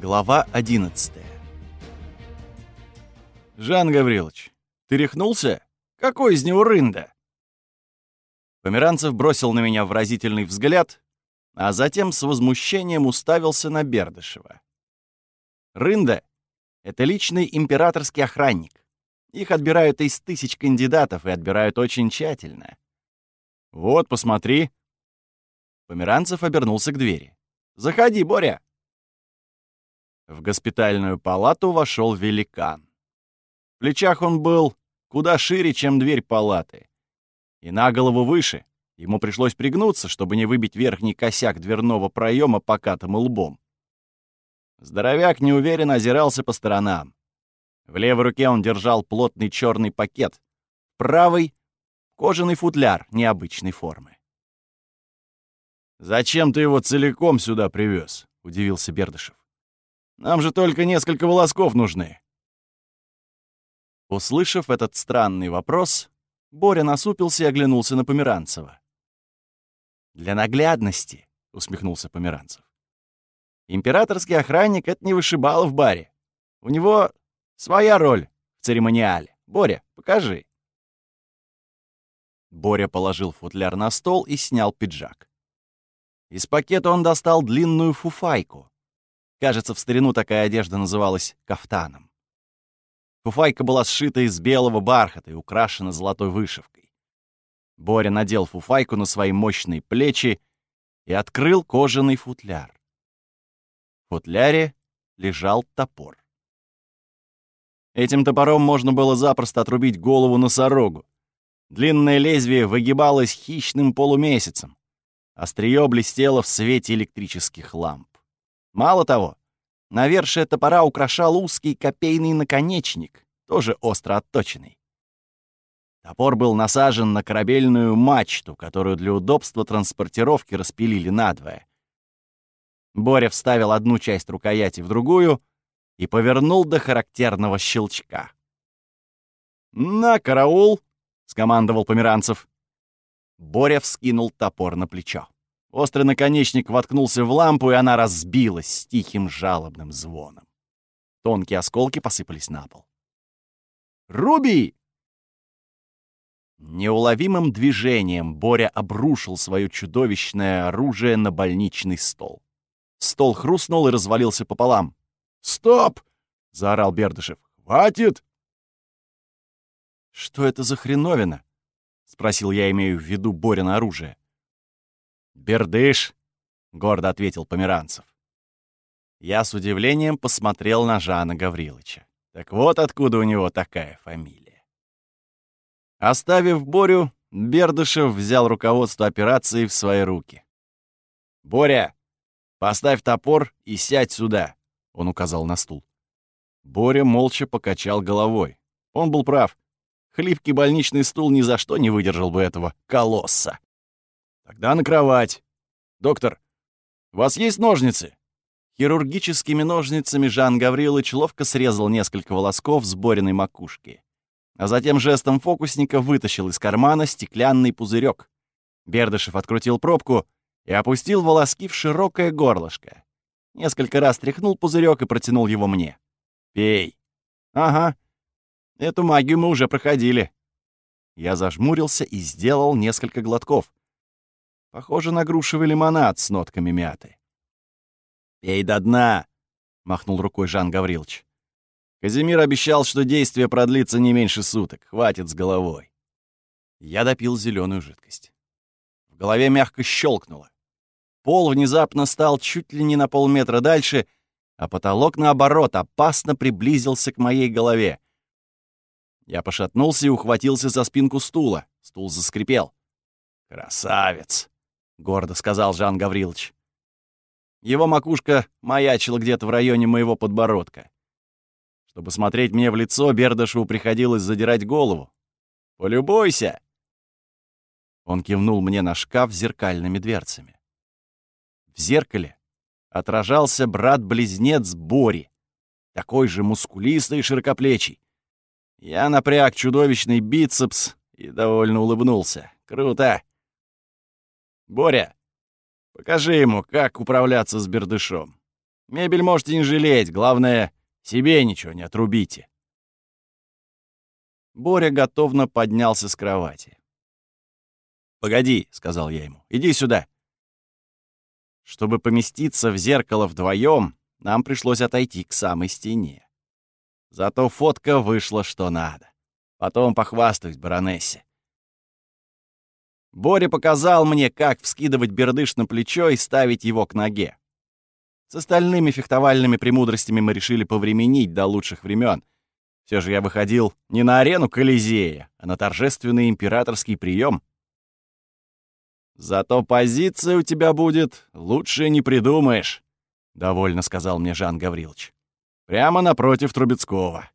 Глава 11 «Жан Гаврилович, ты рехнулся? Какой из него рында?» Померанцев бросил на меня выразительный взгляд, а затем с возмущением уставился на Бердышева. Рында — это личный императорский охранник. Их отбирают из тысяч кандидатов и отбирают очень тщательно. «Вот, посмотри». Померанцев обернулся к двери. «Заходи, Боря!» В госпитальную палату вошел великан. В плечах он был куда шире, чем дверь палаты. И на голову выше. Ему пришлось пригнуться, чтобы не выбить верхний косяк дверного проема покатым лбом. Здоровяк неуверенно озирался по сторонам. В левой руке он держал плотный черный пакет, в правой — кожаный футляр необычной формы. «Зачем ты его целиком сюда привез?» — удивился Бердышев. Нам же только несколько волосков нужны». Услышав этот странный вопрос, Боря насупился и оглянулся на Померанцева. «Для наглядности», — усмехнулся Померанцев. «Императорский охранник — это не вышибало в баре. У него своя роль в церемониале. Боря, покажи». Боря положил футляр на стол и снял пиджак. Из пакета он достал длинную фуфайку, Кажется, в старину такая одежда называлась кафтаном. Фуфайка была сшита из белого бархата и украшена золотой вышивкой. Боря надел фуфайку на свои мощные плечи и открыл кожаный футляр. В футляре лежал топор. Этим топором можно было запросто отрубить голову носорогу. Длинное лезвие выгибалось хищным полумесяцем. Острие блестело в свете электрических ламп. Мало того, навершие топора украшал узкий копейный наконечник, тоже остро отточенный. Топор был насажен на корабельную мачту, которую для удобства транспортировки распилили надвое. Боря вставил одну часть рукояти в другую и повернул до характерного щелчка. «На, караул!» — скомандовал Померанцев. Боря вскинул топор на плечо. Острый наконечник воткнулся в лампу, и она разбилась с тихим жалобным звоном. Тонкие осколки посыпались на пол. «Руби!» Неуловимым движением Боря обрушил свое чудовищное оружие на больничный стол. Стол хрустнул и развалился пополам. «Стоп!» — заорал Бердышев. «Хватит!» «Что это за хреновина?» — спросил я, имею в виду Боря на оружие. «Бердыш», — гордо ответил Померанцев. Я с удивлением посмотрел на Жана Гавриловича. Так вот откуда у него такая фамилия. Оставив Борю, Бердышев взял руководство операции в свои руки. «Боря, поставь топор и сядь сюда», — он указал на стул. Боря молча покачал головой. Он был прав. Хлипкий больничный стул ни за что не выдержал бы этого колосса. Тогда на кровать. Доктор, у вас есть ножницы? Хирургическими ножницами Жан Гаврилович ловко срезал несколько волосков с Бориной макушки. А затем жестом фокусника вытащил из кармана стеклянный пузырек. Бердышев открутил пробку и опустил волоски в широкое горлышко. Несколько раз тряхнул пузырек и протянул его мне. «Пей». «Ага. Эту магию мы уже проходили». Я зажмурился и сделал несколько глотков. Похоже на грушевый лимонад с нотками мяты. «Пей до дна!» — махнул рукой Жан Гаврилович. Казимир обещал, что действие продлится не меньше суток. Хватит с головой. Я допил зеленую жидкость. В голове мягко щелкнуло. Пол внезапно стал чуть ли не на полметра дальше, а потолок, наоборот, опасно приблизился к моей голове. Я пошатнулся и ухватился за спинку стула. Стул заскрипел. «Красавец!» — гордо сказал Жан Гаврилович. Его макушка маячила где-то в районе моего подбородка. Чтобы смотреть мне в лицо, Бердышеву приходилось задирать голову. «Полюбуйся!» Он кивнул мне на шкаф с зеркальными дверцами. В зеркале отражался брат-близнец Бори, такой же мускулистый и широкоплечий. Я напряг чудовищный бицепс и довольно улыбнулся. «Круто!» «Боря, покажи ему, как управляться с бердышом». Мебель можете не жалеть, главное, себе ничего не отрубите. Боря готовно поднялся с кровати. «Погоди», — сказал я ему, — «иди сюда». Чтобы поместиться в зеркало вдвоем, нам пришлось отойти к самой стене. Зато фотка вышла что надо. Потом похвастаюсь баронессе. Боря показал мне, как вскидывать бердыш на плечо и ставить его к ноге. С остальными фехтовальными премудростями мы решили повременить до лучших времен. Все же я выходил не на арену Колизея, а на торжественный императорский прием. «Зато позиция у тебя будет, лучше не придумаешь», — довольно сказал мне Жан Гаврилович. «Прямо напротив Трубецкого».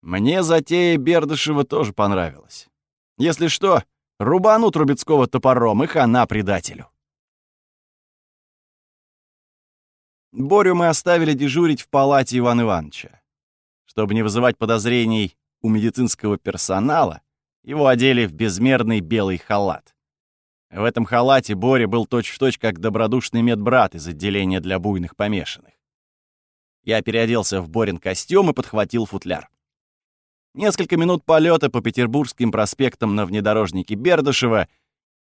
Мне затея Бердышева тоже понравилась. Если что, рубану Трубецкого топором и хана предателю. Борю мы оставили дежурить в палате Ивана Ивановича. Чтобы не вызывать подозрений у медицинского персонала, его одели в безмерный белый халат. В этом халате Боря был точь-в-точь точь как добродушный медбрат из отделения для буйных помешанных. Я переоделся в Борин костюм и подхватил футляр. Несколько минут полета по Петербургским проспектам на внедорожнике Бердышева,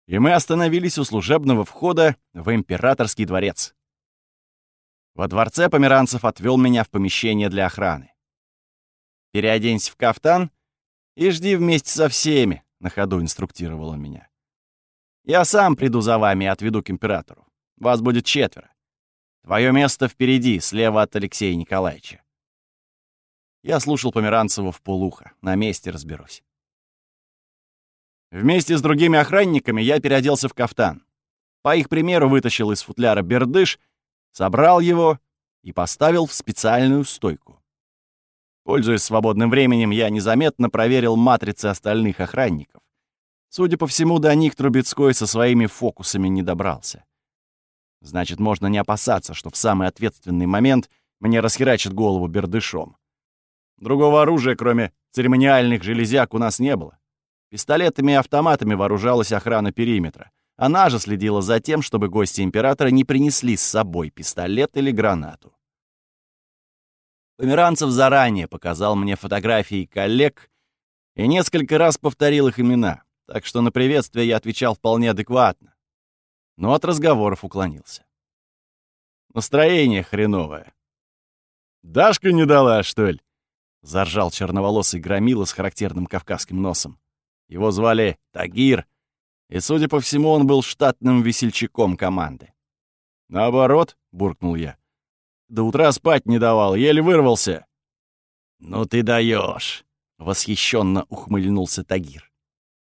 и мы остановились у служебного входа в императорский дворец. Во дворце Померанцев отвел меня в помещение для охраны. «Переоденься в кафтан и жди вместе со всеми», — на ходу инструктировал он меня. «Я сам приду за вами и отведу к императору. Вас будет четверо. Твое место впереди, слева от Алексея Николаевича. Я слушал Померанцева в полухо. На месте разберусь. Вместе с другими охранниками я переоделся в кафтан. По их примеру вытащил из футляра бердыш, собрал его и поставил в специальную стойку. Пользуясь свободным временем, я незаметно проверил матрицы остальных охранников. Судя по всему, до них Трубецкой со своими фокусами не добрался. Значит, можно не опасаться, что в самый ответственный момент мне расхерачит голову бердышом. Другого оружия, кроме церемониальных железяк, у нас не было. Пистолетами и автоматами вооружалась охрана периметра. Она же следила за тем, чтобы гости императора не принесли с собой пистолет или гранату. Померанцев заранее показал мне фотографии коллег и несколько раз повторил их имена, так что на приветствие я отвечал вполне адекватно, но от разговоров уклонился. Настроение хреновое. «Дашка не дала, что ли?» — заржал черноволосый громила с характерным кавказским носом. Его звали Тагир, и, судя по всему, он был штатным весельчаком команды. «Наоборот», — буркнул я. «До утра спать не давал, еле вырвался». «Ну ты даешь, восхищенно ухмыльнулся Тагир.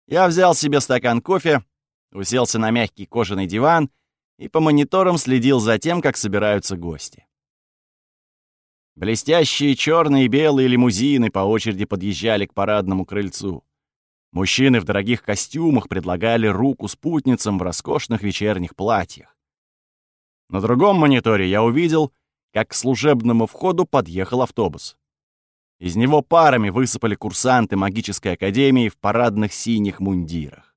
Я взял себе стакан кофе, уселся на мягкий кожаный диван и по мониторам следил за тем, как собираются гости. Блестящие черные и белые лимузины по очереди подъезжали к парадному крыльцу. Мужчины в дорогих костюмах предлагали руку спутницам в роскошных вечерних платьях. На другом мониторе я увидел, как к служебному входу подъехал автобус. Из него парами высыпали курсанты магической академии в парадных синих мундирах.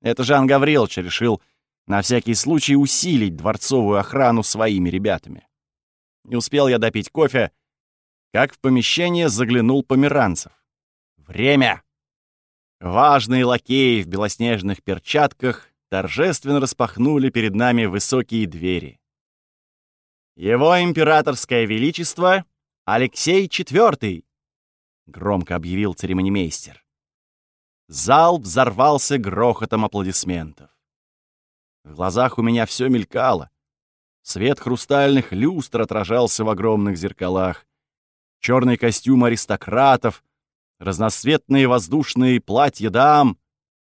Это Жан Гаврилович решил на всякий случай усилить дворцовую охрану своими ребятами. Не успел я допить кофе, как в помещение заглянул Померанцев. Время! Важные лакеи в белоснежных перчатках торжественно распахнули перед нами высокие двери. «Его императорское величество Алексей IV!» — громко объявил церемонимейстер. Зал взорвался грохотом аплодисментов. В глазах у меня все мелькало. Свет хрустальных люстр отражался в огромных зеркалах. Черный костюм аристократов, разноцветные воздушные платья дам,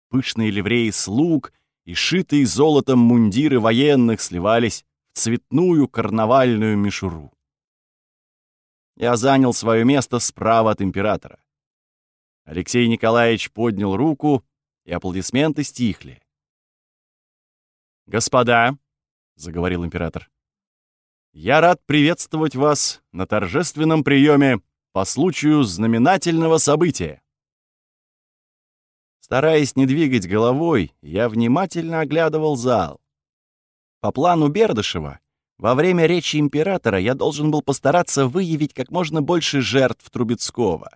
пышные ливреи слуг и шитые золотом мундиры военных сливались в цветную карнавальную мишуру. Я занял свое место справа от императора. Алексей Николаевич поднял руку, и аплодисменты стихли. «Господа!» Заговорил император. «Я рад приветствовать вас на торжественном приеме по случаю знаменательного события». Стараясь не двигать головой, я внимательно оглядывал зал. По плану Бердышева Во время речи императора я должен был постараться выявить как можно больше жертв Трубецкого.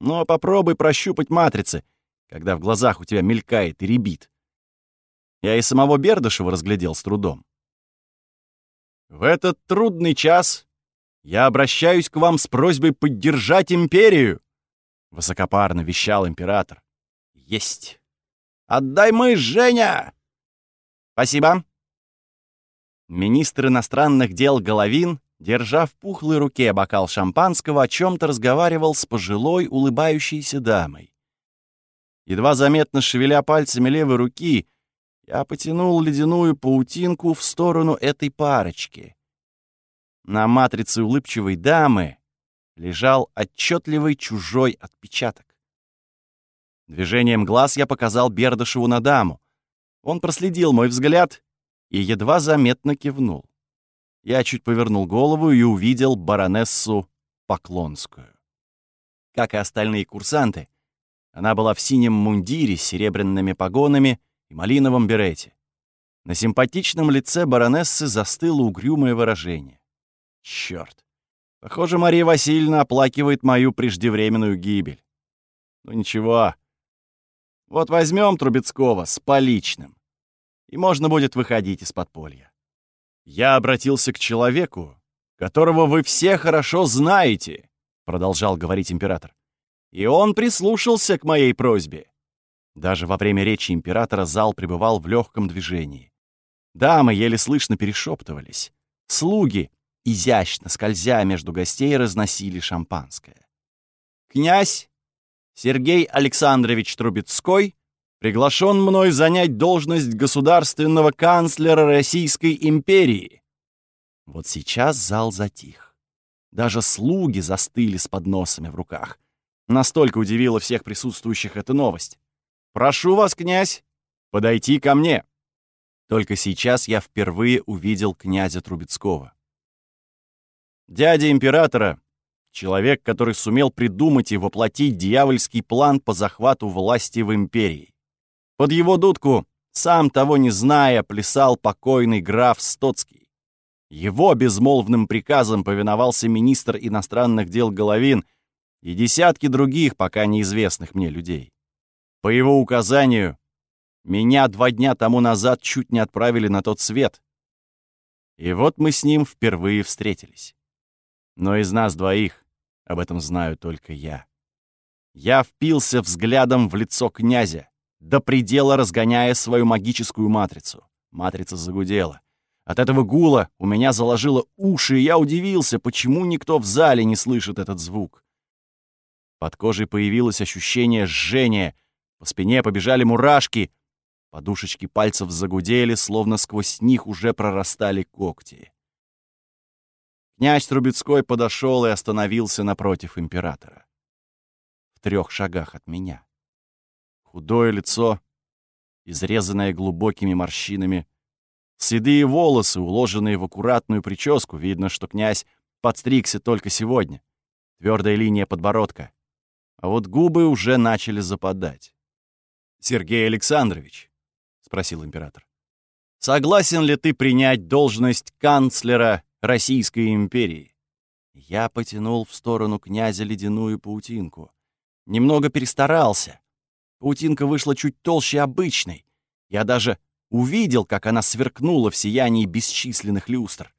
Но попробуй прощупать матрицы, когда в глазах у тебя мелькает и ребит. Я и самого Бердышева разглядел с трудом. В этот трудный час я обращаюсь к вам с просьбой поддержать империю, высокопарно вещал император. Есть. Отдай мы, Женя! Спасибо. Министр иностранных дел Головин, держа в пухлой руке бокал шампанского, о чем-то разговаривал с пожилой улыбающейся дамой. Едва заметно шевеля пальцами левой руки, я потянул ледяную паутинку в сторону этой парочки. На матрице улыбчивой дамы лежал отчетливый чужой отпечаток. Движением глаз я показал Бердышеву на даму. Он проследил мой взгляд и едва заметно кивнул. Я чуть повернул голову и увидел баронессу Поклонскую. Как и остальные курсанты, она была в синем мундире с серебряными погонами и малиновом берете. На симпатичном лице баронессы застыло угрюмое выражение. Чёрт! Похоже, Мария Васильевна оплакивает мою преждевременную гибель. Ну ничего. Вот возьмем Трубецкого с поличным, и можно будет выходить из подполья. Я обратился к человеку, которого вы все хорошо знаете, продолжал говорить император. И он прислушался к моей просьбе. Даже во время речи императора зал пребывал в легком движении. Дамы еле слышно перешептывались. Слуги, изящно скользя между гостей, разносили шампанское. «Князь Сергей Александрович Трубецкой приглашен мной занять должность государственного канцлера Российской империи». Вот сейчас зал затих. Даже слуги застыли с подносами в руках. Настолько удивила всех присутствующих эта новость. «Прошу вас, князь, подойти ко мне». Только сейчас я впервые увидел князя Трубецкого. Дядя императора, человек, который сумел придумать и воплотить дьявольский план по захвату власти в империи. Под его дудку, сам того не зная, плясал покойный граф Стоцкий. Его безмолвным приказом повиновался министр иностранных дел Головин и десятки других пока неизвестных мне людей. По его указанию, меня два дня тому назад чуть не отправили на тот свет. И вот мы с ним впервые встретились. Но из нас двоих об этом знаю только я. Я впился взглядом в лицо князя, до предела разгоняя свою магическую матрицу. Матрица загудела. От этого гула у меня заложило уши, и я удивился, почему никто в зале не слышит этот звук. Под кожей появилось ощущение жжения — по спине побежали мурашки, подушечки пальцев загудели, словно сквозь них уже прорастали когти. Князь Трубецкой подошел и остановился напротив императора. В трех шагах от меня. Худое лицо, изрезанное глубокими морщинами, седые волосы, уложенные в аккуратную прическу, видно, что князь подстригся только сегодня. Твердая линия подбородка. А вот губы уже начали западать. Сергей Александрович, спросил император, согласен ли ты принять должность канцлера Российской империи? Я потянул в сторону князя ледяную паутинку. Немного перестарался. Паутинка вышла чуть толще обычной. Я даже увидел, как она сверкнула в сиянии бесчисленных люстр.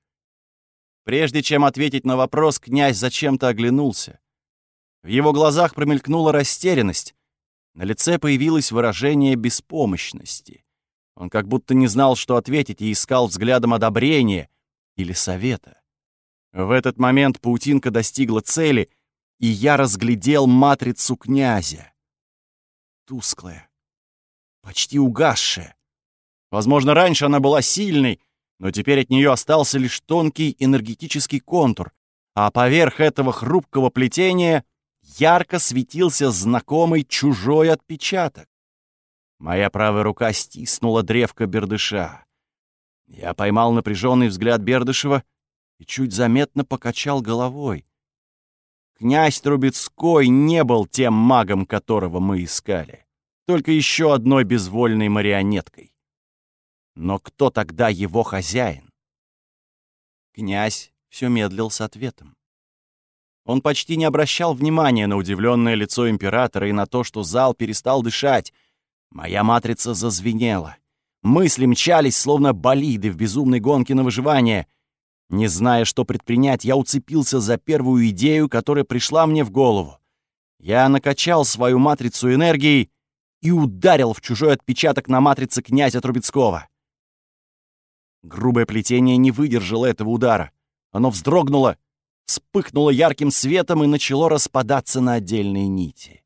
Прежде чем ответить на вопрос, князь зачем-то оглянулся. В его глазах промелькнула растерянность, на лице появилось выражение беспомощности. Он как будто не знал, что ответить, и искал взглядом одобрения или совета. В этот момент паутинка достигла цели, и я разглядел матрицу князя. Тусклая, почти угасшая. Возможно, раньше она была сильной, но теперь от нее остался лишь тонкий энергетический контур, а поверх этого хрупкого плетения — ярко светился знакомый чужой отпечаток. Моя правая рука стиснула древко бердыша. Я поймал напряженный взгляд Бердышева и чуть заметно покачал головой. Князь Трубецкой не был тем магом, которого мы искали, только еще одной безвольной марионеткой. Но кто тогда его хозяин? Князь все медлил с ответом. Он почти не обращал внимания на удивленное лицо императора и на то, что зал перестал дышать. Моя матрица зазвенела. Мысли мчались, словно болиды в безумной гонке на выживание. Не зная, что предпринять, я уцепился за первую идею, которая пришла мне в голову. Я накачал свою матрицу энергией и ударил в чужой отпечаток на матрице князя Трубецкого. Грубое плетение не выдержало этого удара. Оно вздрогнуло, вспыхнуло ярким светом и начало распадаться на отдельные нити.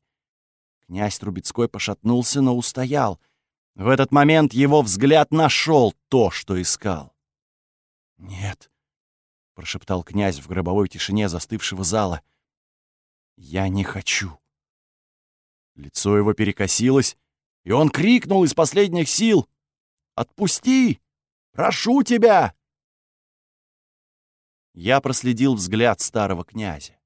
Князь Трубецкой пошатнулся, но устоял. В этот момент его взгляд нашел то, что искал. «Нет», — прошептал князь в гробовой тишине застывшего зала, — «я не хочу». Лицо его перекосилось, и он крикнул из последних сил «Отпусти! Прошу тебя!» Я проследил взгляд старого князя.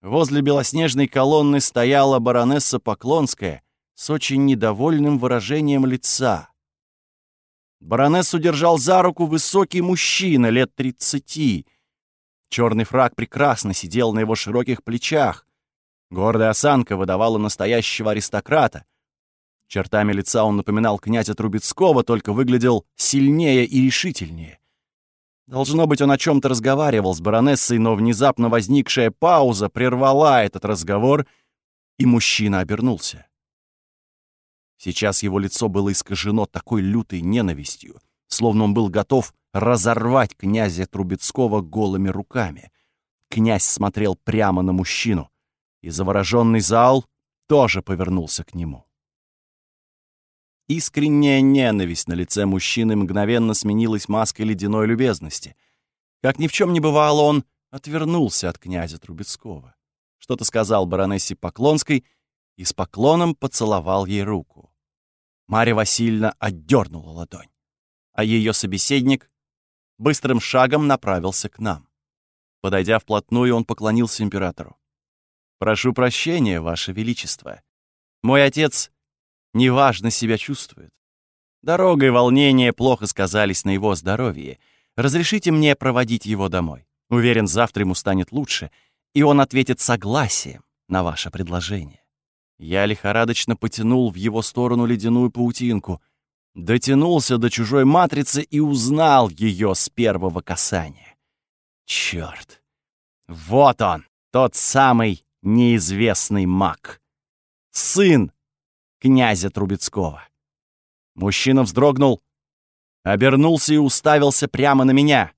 Возле белоснежной колонны стояла баронесса Поклонская с очень недовольным выражением лица. Баронессу держал за руку высокий мужчина лет тридцати. Черный фраг прекрасно сидел на его широких плечах. Гордая осанка выдавала настоящего аристократа. Чертами лица он напоминал князя Трубецкого, только выглядел сильнее и решительнее. Должно быть, он о чем-то разговаривал с баронессой, но внезапно возникшая пауза прервала этот разговор, и мужчина обернулся. Сейчас его лицо было искажено такой лютой ненавистью, словно он был готов разорвать князя Трубецкого голыми руками. Князь смотрел прямо на мужчину, и завороженный зал тоже повернулся к нему. Искренняя ненависть на лице мужчины мгновенно сменилась маской ледяной любезности. Как ни в чем не бывало, он отвернулся от князя Трубецкого. Что-то сказал баронессе Поклонской и с поклоном поцеловал ей руку. Марья Васильевна отдернула ладонь, а ее собеседник быстрым шагом направился к нам. Подойдя вплотную, он поклонился императору. «Прошу прощения, Ваше Величество. Мой отец неважно себя чувствует. Дорога и волнение плохо сказались на его здоровье. Разрешите мне проводить его домой. Уверен, завтра ему станет лучше, и он ответит согласием на ваше предложение. Я лихорадочно потянул в его сторону ледяную паутинку, дотянулся до чужой матрицы и узнал ее с первого касания. Черт! Вот он, тот самый неизвестный маг. Сын князя Трубецкого. Мужчина вздрогнул, обернулся и уставился прямо на меня,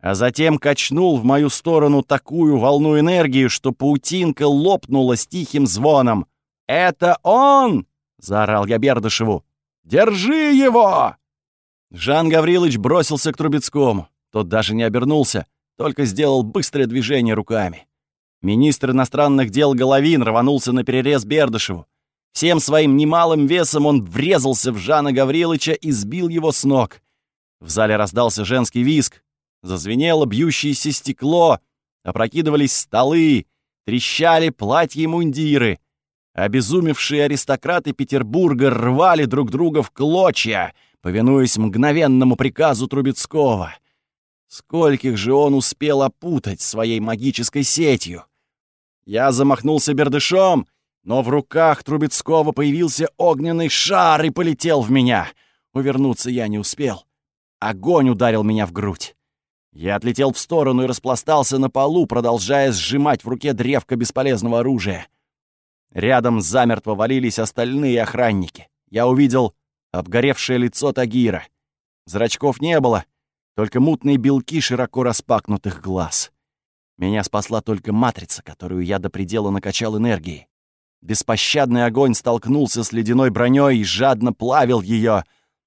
а затем качнул в мою сторону такую волну энергии, что паутинка лопнула с тихим звоном. «Это он!» — заорал я Бердышеву. «Держи его!» Жан Гаврилович бросился к Трубецкому. Тот даже не обернулся, только сделал быстрое движение руками. Министр иностранных дел Головин рванулся на перерез Бердышеву. Всем своим немалым весом он врезался в Жана Гавриловича и сбил его с ног. В зале раздался женский виск, зазвенело бьющееся стекло, опрокидывались столы, трещали платья и мундиры. Обезумевшие аристократы Петербурга рвали друг друга в клочья, повинуясь мгновенному приказу Трубецкого. Скольких же он успел опутать своей магической сетью? Я замахнулся бердышом — но в руках Трубецкого появился огненный шар и полетел в меня. Увернуться я не успел. Огонь ударил меня в грудь. Я отлетел в сторону и распластался на полу, продолжая сжимать в руке древко бесполезного оружия. Рядом замертво валились остальные охранники. Я увидел обгоревшее лицо Тагира. Зрачков не было, только мутные белки широко распакнутых глаз. Меня спасла только матрица, которую я до предела накачал энергией. Беспощадный огонь столкнулся с ледяной броней и жадно плавил ее.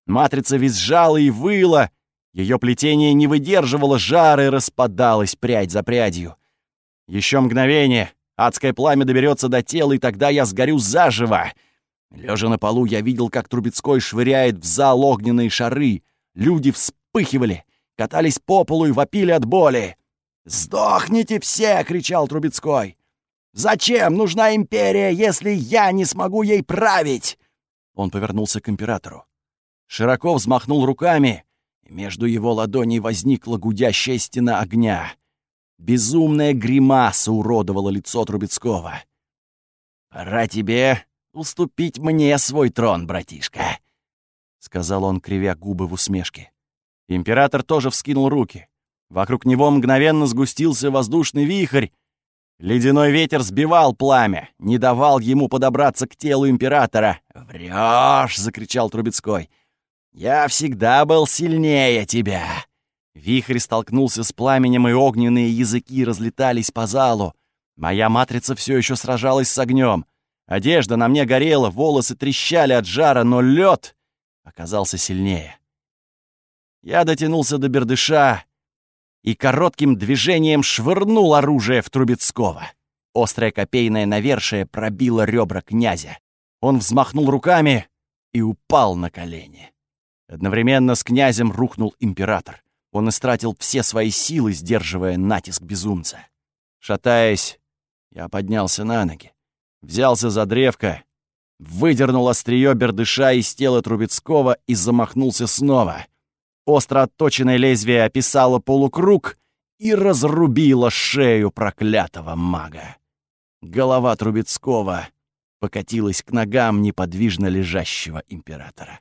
Матрица визжала и выла. Ее плетение не выдерживало жара и распадалось прядь за прядью. Еще мгновение. Адское пламя доберется до тела, и тогда я сгорю заживо. Лежа на полу, я видел, как Трубецкой швыряет в зал огненные шары. Люди вспыхивали, катались по полу и вопили от боли. «Сдохните все!» — кричал Трубецкой. Зачем нужна империя, если я не смогу ей править?» Он повернулся к императору. Широко взмахнул руками, и между его ладоней возникла гудящая стена огня. Безумная гримаса уродовала лицо Трубецкого. «Пора тебе уступить мне свой трон, братишка», — сказал он, кривя губы в усмешке. Император тоже вскинул руки. Вокруг него мгновенно сгустился воздушный вихрь. Ледяной ветер сбивал пламя, не давал ему подобраться к телу императора. «Врёшь!» — закричал Трубецкой. «Я всегда был сильнее тебя!» Вихрь столкнулся с пламенем, и огненные языки разлетались по залу. Моя матрица все еще сражалась с огнем. Одежда на мне горела, волосы трещали от жара, но лед оказался сильнее. Я дотянулся до бердыша и коротким движением швырнул оружие в Трубецкого. Острое копейное навершие пробило ребра князя. Он взмахнул руками и упал на колени. Одновременно с князем рухнул император. Он истратил все свои силы, сдерживая натиск безумца. Шатаясь, я поднялся на ноги, взялся за древко, выдернул острие бердыша из тела Трубецкого и замахнулся снова. Остро отточенное лезвие описало полукруг и разрубило шею проклятого мага. Голова Трубецкого покатилась к ногам неподвижно лежащего императора.